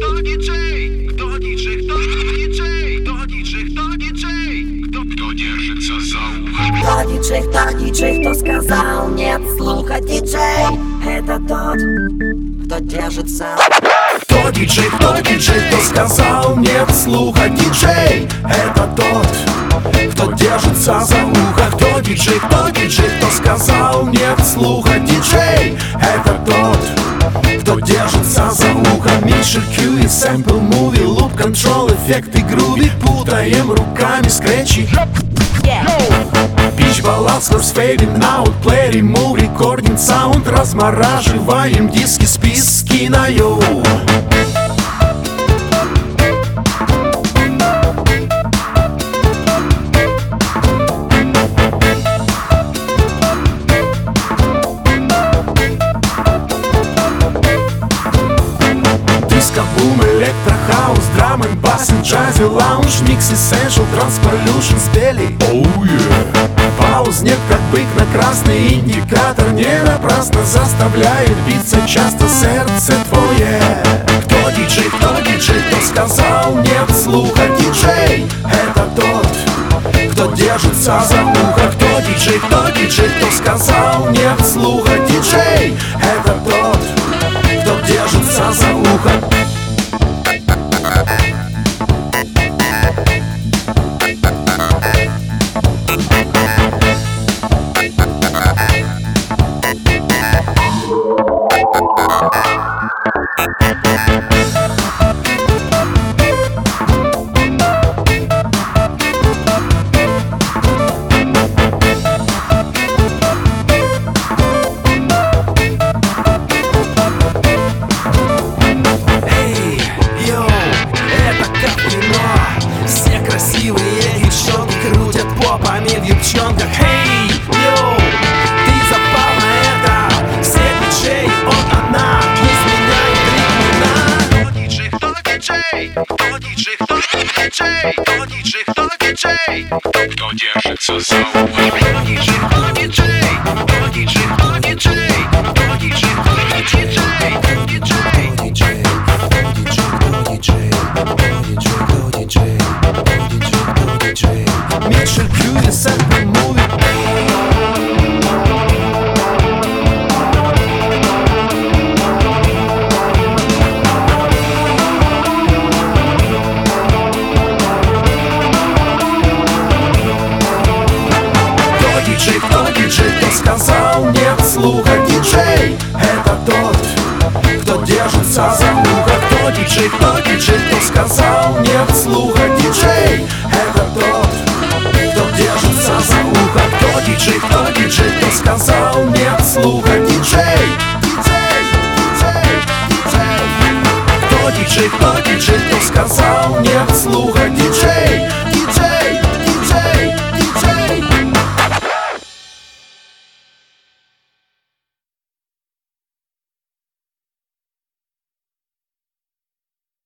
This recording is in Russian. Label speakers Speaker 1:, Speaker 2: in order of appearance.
Speaker 1: Kto DJ? Kto DJ? Kto DJ? Kto DJ? Kto DJ? Кто, кто держится за ухо?
Speaker 2: Кто диджей, кто диджей, кто сказал нет слуха диджей Это тот, кто держится
Speaker 3: Кто диджей, кто диджей, кто сказал нет слуха Диджей, это тот, кто держится за ухо Кто диджей, кто диджей, кто сказал нет слуха за ухо Микшер, Q и сэмпл, муви, луп, контрол, эффекты, груви. Путаем руками скретчи. Пич, баланс, хорс, фейдинг, аут, плей, ремув, рекординг, саунд Размораживаем диски, списки на йоу electro house, drum bass, jazzy, lounge, mix, essential, trance pollution с Дели oh, yeah. Пауз нет, как бык на красный индикатор Не напрасно заставляет биться часто сердце твое. Кто диджей, кто диджей, кто сказал нет слуха Диджей, это тот, кто держится за ухо. Кто диджей, кто диджей, кто сказал нет слуха Диджей, это тот, кто держится за ухо
Speaker 1: Кто диджей? Кто диджей? Кто диджей? Кто диджей? Кто, кто держится за ухо?
Speaker 3: За ухо Кто диджей, кто диджей, кто сказал нет слуха Диджей, это тот, кто держится за ухо. Кто диджей, кто диджей, кто сказал нет слуха Диджей, диджей, диджей, диджей. Кто диджей, кто диджей, кто сказал нет слуха